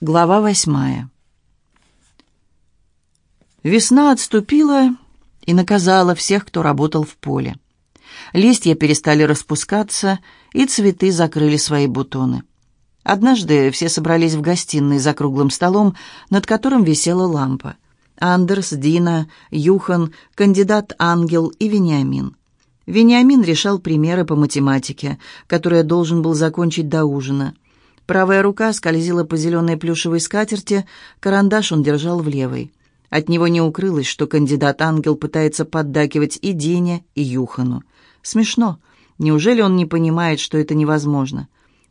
Глава восьмая. Весна отступила и наказала всех, кто работал в поле. Листья перестали распускаться, и цветы закрыли свои бутоны. Однажды все собрались в гостиной за круглым столом, над которым висела лампа. Андерс, Дина, Юхан, кандидат-ангел и Вениамин. Вениамин решал примеры по математике, которые должен был закончить до ужина – Правая рука скользила по зеленой плюшевой скатерти, карандаш он держал в левой. От него не укрылось, что кандидат-ангел пытается поддакивать и Дине, и Юхану. Смешно. Неужели он не понимает, что это невозможно?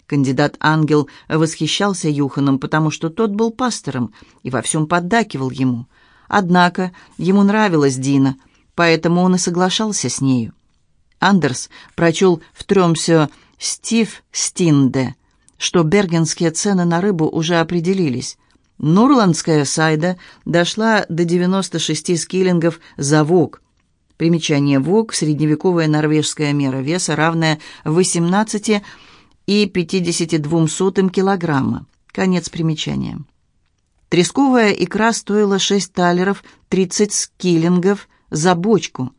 Кандидат-ангел восхищался Юханом, потому что тот был пастором и во всем поддакивал ему. Однако ему нравилась Дина, поэтому он и соглашался с нею. Андерс прочел в Тремсе «Стив Стинде», что бергенские цены на рыбу уже определились. Нурландская сайда дошла до 96 скиллингов за вок. Примечание вок – средневековая норвежская мера веса, равная 18 и 52 сотым килограмма. Конец примечания. Тресковая икра стоила 6 талеров, 30 скиллингов за бочку.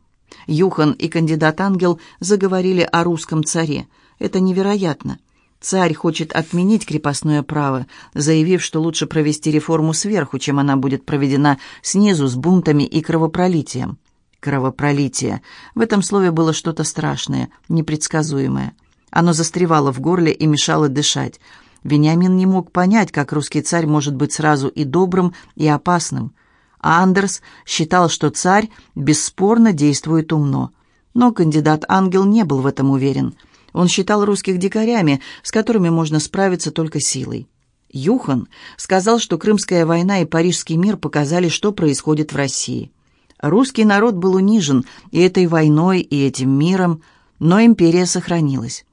Юхан и кандидат-ангел заговорили о русском царе. Это невероятно. Царь хочет отменить крепостное право, заявив, что лучше провести реформу сверху, чем она будет проведена снизу с бунтами и кровопролитием. Кровопролитие. В этом слове было что-то страшное, непредсказуемое. Оно застревало в горле и мешало дышать. Вениамин не мог понять, как русский царь может быть сразу и добрым, и опасным. А Андерс считал, что царь бесспорно действует умно. Но кандидат-ангел не был в этом уверен – он считал русских дикарями, с которыми можно справиться только силой. Юхан сказал, что Крымская война и Парижский мир показали, что происходит в России. Русский народ был унижен и этой войной, и этим миром, но империя сохранилась.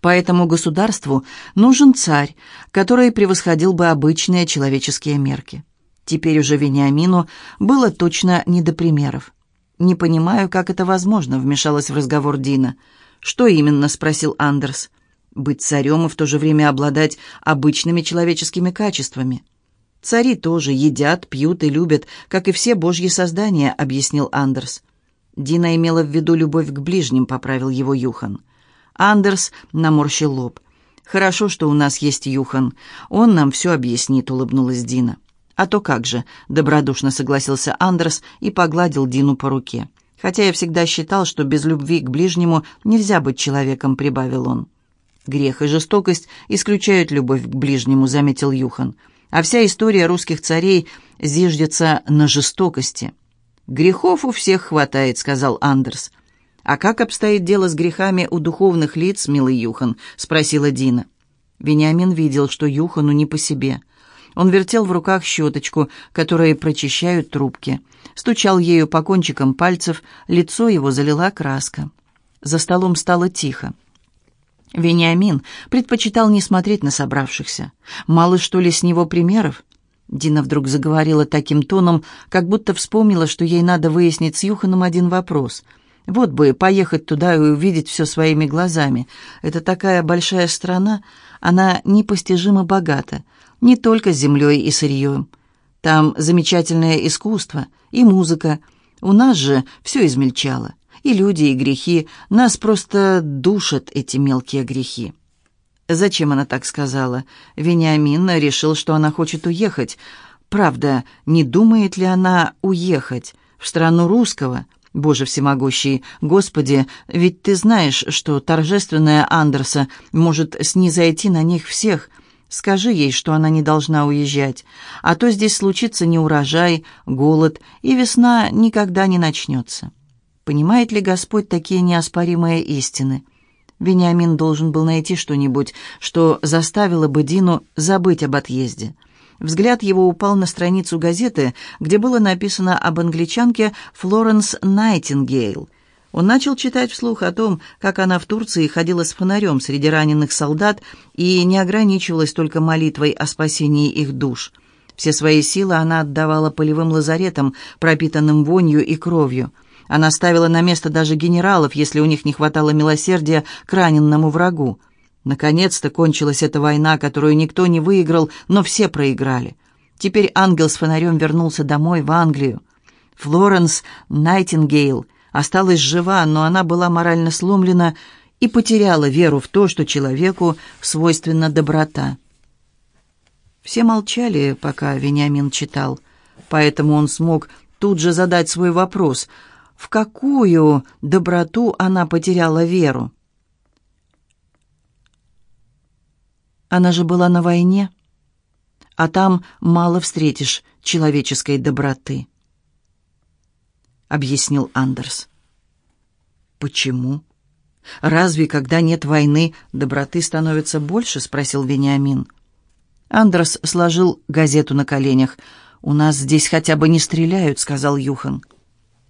Поэтому государству нужен царь, который превосходил бы обычные человеческие мерки. Теперь уже Вениамину было точно не до примеров. «Не понимаю, как это возможно», — вмешалась в разговор Дина. «Что именно?» — спросил Андерс. «Быть царем и в то же время обладать обычными человеческими качествами». «Цари тоже едят, пьют и любят, как и все божьи создания», — объяснил Андерс. Дина имела в виду любовь к ближним, поправил его Юхан. Андерс наморщил лоб. «Хорошо, что у нас есть Юхан. Он нам все объяснит», — улыбнулась Дина. «А то как же», — добродушно согласился Андерс и погладил Дину по руке хотя я всегда считал, что без любви к ближнему нельзя быть человеком», — прибавил он. «Грех и жестокость исключают любовь к ближнему», — заметил Юхан. «А вся история русских царей зиждется на жестокости». «Грехов у всех хватает», — сказал Андерс. «А как обстоит дело с грехами у духовных лиц, милый Юхан?» — спросила Дина. Вениамин видел, что Юхану не по себе — он вертел в руках щеточку, которые прочищают трубки. Стучал ею по кончикам пальцев, лицо его залила краска. За столом стало тихо. Вениамин предпочитал не смотреть на собравшихся. Мало что ли с него примеров? Дина вдруг заговорила таким тоном, как будто вспомнила, что ей надо выяснить с Юханом один вопрос. Вот бы поехать туда и увидеть все своими глазами. Это такая большая страна, она непостижимо богата не только землей и сырьем. Там замечательное искусство и музыка. У нас же все измельчало. И люди, и грехи. Нас просто душат эти мелкие грехи. Зачем она так сказала? Вениамин решил, что она хочет уехать. Правда, не думает ли она уехать в страну русского? Боже всемогущий, Господи, ведь ты знаешь, что торжественная Андерса может снизойти на них всех — Скажи ей, что она не должна уезжать, а то здесь случится неурожай, голод, и весна никогда не начнется. Понимает ли Господь такие неоспоримые истины? Вениамин должен был найти что-нибудь, что заставило бы Дину забыть об отъезде. Взгляд его упал на страницу газеты, где было написано об англичанке Флоренс Найтингейл, он начал читать вслух о том, как она в Турции ходила с фонарем среди раненых солдат и не ограничивалась только молитвой о спасении их душ. Все свои силы она отдавала полевым лазаретам, пропитанным вонью и кровью. Она ставила на место даже генералов, если у них не хватало милосердия к раненному врагу. Наконец-то кончилась эта война, которую никто не выиграл, но все проиграли. Теперь ангел с фонарем вернулся домой, в Англию. Флоренс Найтингейл осталась жива, но она была морально сломлена и потеряла веру в то, что человеку свойственна доброта. Все молчали, пока Вениамин читал, поэтому он смог тут же задать свой вопрос, в какую доброту она потеряла веру. Она же была на войне, а там мало встретишь человеческой доброты, объяснил Андерс. Почему? Разве, когда нет войны, доброты становится больше? спросил Вениамин. Андерс сложил газету на коленях. «У нас здесь хотя бы не стреляют», — сказал Юхан.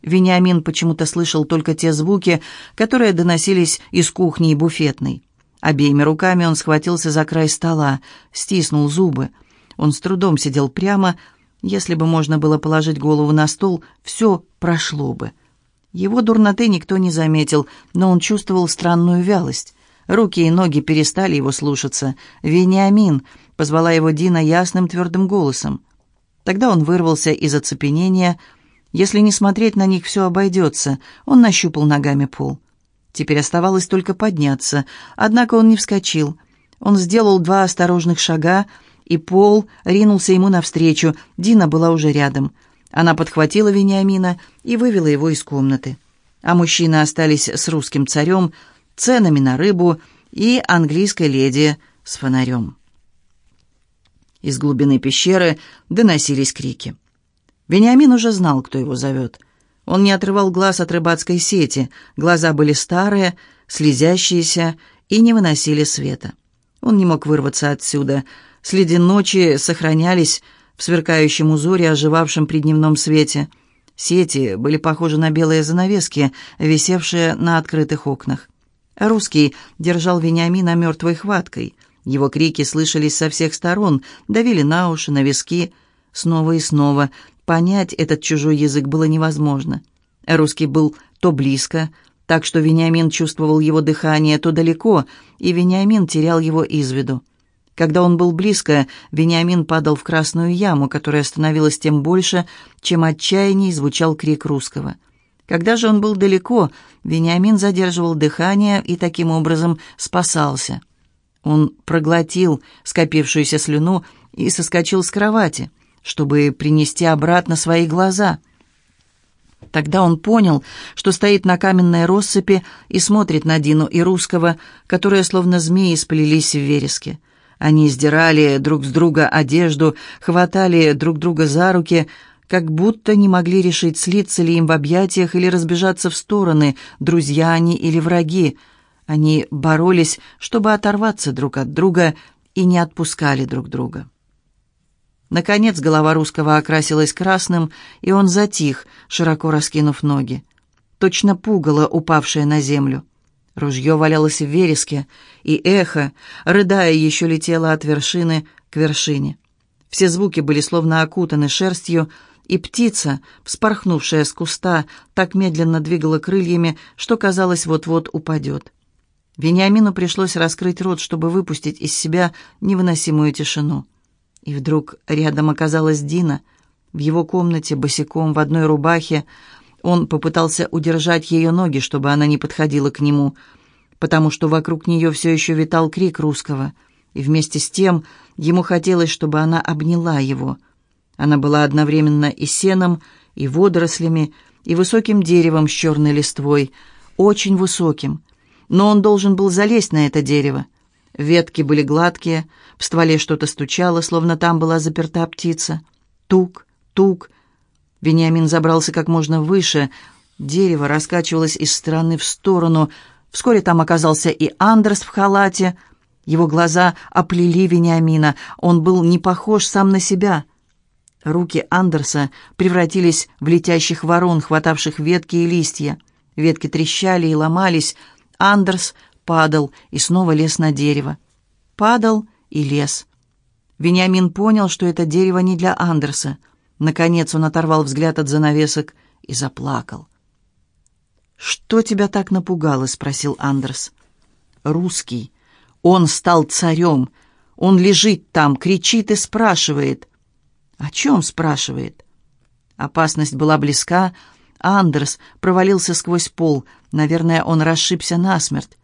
Вениамин почему-то слышал только те звуки, которые доносились из кухни и буфетной. Обеими руками он схватился за край стола, стиснул зубы. Он с трудом сидел прямо. Если бы можно было положить голову на стол, все прошло бы. Его дурноты никто не заметил, но он чувствовал странную вялость. Руки и ноги перестали его слушаться. «Вениамин!» — позвала его Дина ясным твердым голосом. Тогда он вырвался из оцепенения. Если не смотреть на них, все обойдется. Он нащупал ногами пол. Теперь оставалось только подняться. Однако он не вскочил. Он сделал два осторожных шага, и Пол ринулся ему навстречу. Дина была уже рядом. Она подхватила Вениамина и вывела его из комнаты. А мужчины остались с русским царем, ценами на рыбу и английской леди с фонарем. Из глубины пещеры доносились крики. Вениамин уже знал, кто его зовет. Он не отрывал глаз от рыбацкой сети. Глаза были старые, слезящиеся и не выносили света. Он не мог вырваться отсюда. Следы ночи сохранялись в сверкающем узоре, оживавшем при дневном свете. Сети были похожи на белые занавески, висевшие на открытых окнах. Русский держал Вениамина мертвой хваткой. Его крики слышались со всех сторон, давили на уши, на виски. Снова и снова Понять этот чужой язык было невозможно. Русский был то близко, так что Вениамин чувствовал его дыхание, то далеко, и Вениамин терял его из виду. Когда он был близко, Вениамин падал в красную яму, которая становилась тем больше, чем отчаянней звучал крик русского. Когда же он был далеко, Вениамин задерживал дыхание и таким образом спасался. Он проглотил скопившуюся слюну и соскочил с кровати – чтобы принести обратно свои глаза. Тогда он понял, что стоит на каменной россыпи и смотрит на Дину и русского, которые словно змеи сплелись в вереске. Они сдирали друг с друга одежду, хватали друг друга за руки, как будто не могли решить, слиться ли им в объятиях или разбежаться в стороны, друзья они или враги. Они боролись, чтобы оторваться друг от друга и не отпускали друг друга. Наконец голова русского окрасилась красным, и он затих, широко раскинув ноги. Точно пугало, упавшее на землю. Ружье валялось в вереске, и эхо, рыдая, еще летело от вершины к вершине. Все звуки были словно окутаны шерстью, и птица, вспорхнувшая с куста, так медленно двигала крыльями, что, казалось, вот-вот упадет. Вениамину пришлось раскрыть рот, чтобы выпустить из себя невыносимую тишину. И вдруг рядом оказалась Дина. В его комнате, босиком, в одной рубахе. Он попытался удержать ее ноги, чтобы она не подходила к нему, потому что вокруг нее все еще витал крик русского. И вместе с тем ему хотелось, чтобы она обняла его. Она была одновременно и сеном, и водорослями, и высоким деревом с черной листвой, очень высоким. Но он должен был залезть на это дерево. Ветки были гладкие, в стволе что-то стучало, словно там была заперта птица. Тук, тук. Вениамин забрался как можно выше. Дерево раскачивалось из стороны в сторону. Вскоре там оказался и Андерс в халате. Его глаза оплели Вениамина. Он был не похож сам на себя. Руки Андерса превратились в летящих ворон, хватавших ветки и листья. Ветки трещали и ломались. Андерс падал и снова лез на дерево. Падал и лез. Вениамин понял, что это дерево не для Андерса. Наконец он оторвал взгляд от занавесок и заплакал. «Что тебя так напугало?» — спросил Андерс. «Русский. Он стал царем. Он лежит там, кричит и спрашивает. «О чем?» — спрашивает. Опасность была близка. Андерс провалился сквозь пол. Наверное, он расшибся насмерть.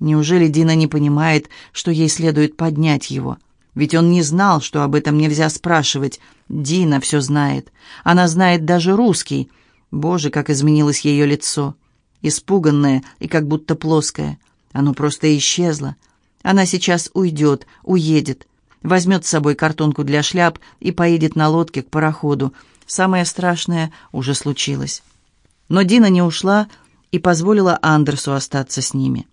Неужели Дина не понимает, что ей следует поднять его? Ведь он не знал, что об этом нельзя спрашивать. Дина все знает. Она знает даже русский. Боже, как изменилось ее лицо. Испуганное и как будто плоское. Оно просто исчезло. Она сейчас уйдет, уедет. Возьмет с собой картонку для шляп и поедет на лодке к пароходу. Самое страшное уже случилось. Но Дина не ушла и позволила Андерсу остаться с ними.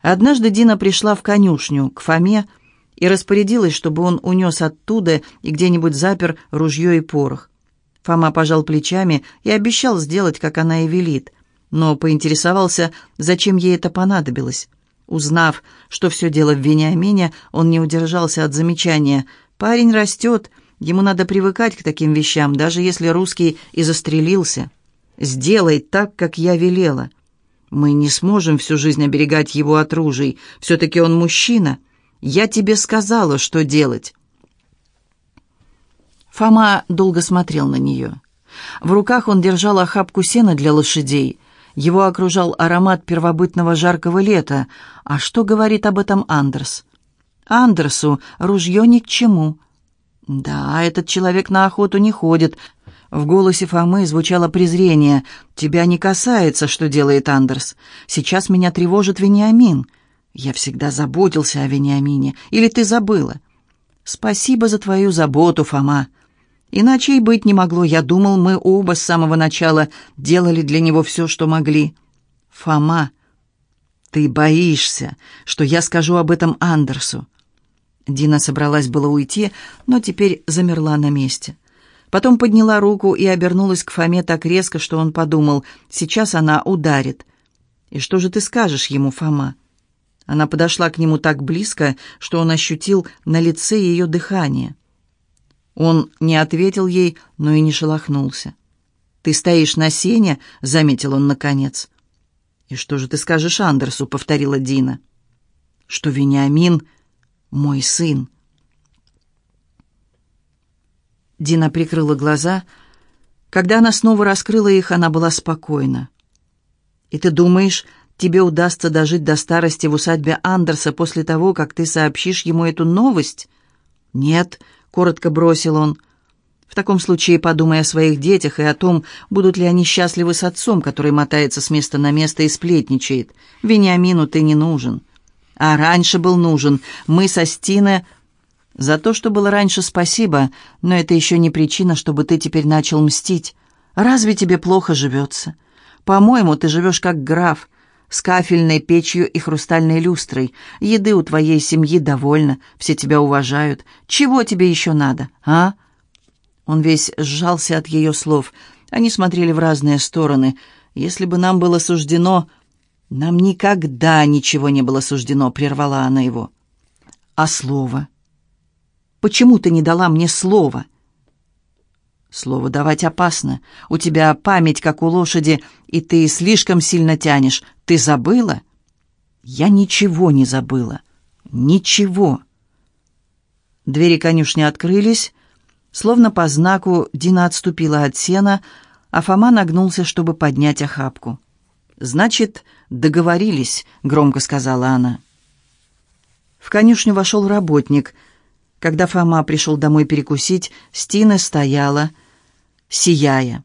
Однажды Дина пришла в конюшню к Фоме и распорядилась, чтобы он унес оттуда и где-нибудь запер ружье и порох. Фома пожал плечами и обещал сделать, как она и велит, но поинтересовался, зачем ей это понадобилось. Узнав, что все дело в Вениамине, он не удержался от замечания. «Парень растет, ему надо привыкать к таким вещам, даже если русский и застрелился. Сделай так, как я велела». Мы не сможем всю жизнь оберегать его от ружей. Все-таки он мужчина. Я тебе сказала, что делать». Фома долго смотрел на нее. В руках он держал охапку сена для лошадей. Его окружал аромат первобытного жаркого лета. А что говорит об этом Андерс? Андерсу ружье ни к чему. Да, этот человек на охоту не ходит, в голосе Фомы звучало презрение. «Тебя не касается, что делает Андерс. Сейчас меня тревожит Вениамин. Я всегда заботился о Вениамине. Или ты забыла?» «Спасибо за твою заботу, Фома. Иначе и быть не могло. Я думал, мы оба с самого начала делали для него все, что могли». «Фома, ты боишься, что я скажу об этом Андерсу?» Дина собралась было уйти, но теперь замерла на месте. Потом подняла руку и обернулась к Фоме так резко, что он подумал, сейчас она ударит. «И что же ты скажешь ему, Фома?» Она подошла к нему так близко, что он ощутил на лице ее дыхание. Он не ответил ей, но и не шелохнулся. «Ты стоишь на сене», — заметил он наконец. «И что же ты скажешь Андерсу?» — повторила Дина. «Что Вениамин — мой сын». Дина прикрыла глаза. Когда она снова раскрыла их, она была спокойна. «И ты думаешь, тебе удастся дожить до старости в усадьбе Андерса после того, как ты сообщишь ему эту новость?» «Нет», — коротко бросил он. «В таком случае подумай о своих детях и о том, будут ли они счастливы с отцом, который мотается с места на место и сплетничает. Вениамину ты не нужен». «А раньше был нужен. Мы со Стиной за то, что было раньше, спасибо, но это еще не причина, чтобы ты теперь начал мстить. Разве тебе плохо живется? По-моему, ты живешь как граф, с кафельной печью и хрустальной люстрой. Еды у твоей семьи довольно, все тебя уважают. Чего тебе еще надо, а?» Он весь сжался от ее слов. Они смотрели в разные стороны. «Если бы нам было суждено...» «Нам никогда ничего не было суждено», — прервала она его. «А слово?» Почему ты не дала мне слова?» «Слово давать опасно. У тебя память, как у лошади, и ты слишком сильно тянешь. Ты забыла?» «Я ничего не забыла. Ничего». Двери конюшни открылись. Словно по знаку Дина отступила от сена, а Фома нагнулся, чтобы поднять охапку. «Значит, договорились», — громко сказала она. В конюшню вошел работник — когда Фома пришел домой перекусить, Стина стояла, сияя.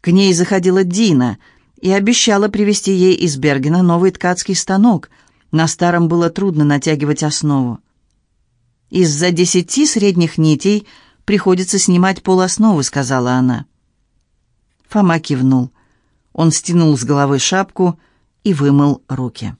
К ней заходила Дина и обещала привезти ей из Бергена новый ткацкий станок. На старом было трудно натягивать основу. «Из-за десяти средних нитей приходится снимать полосновы», — сказала она. Фома кивнул. Он стянул с головы шапку и вымыл руки.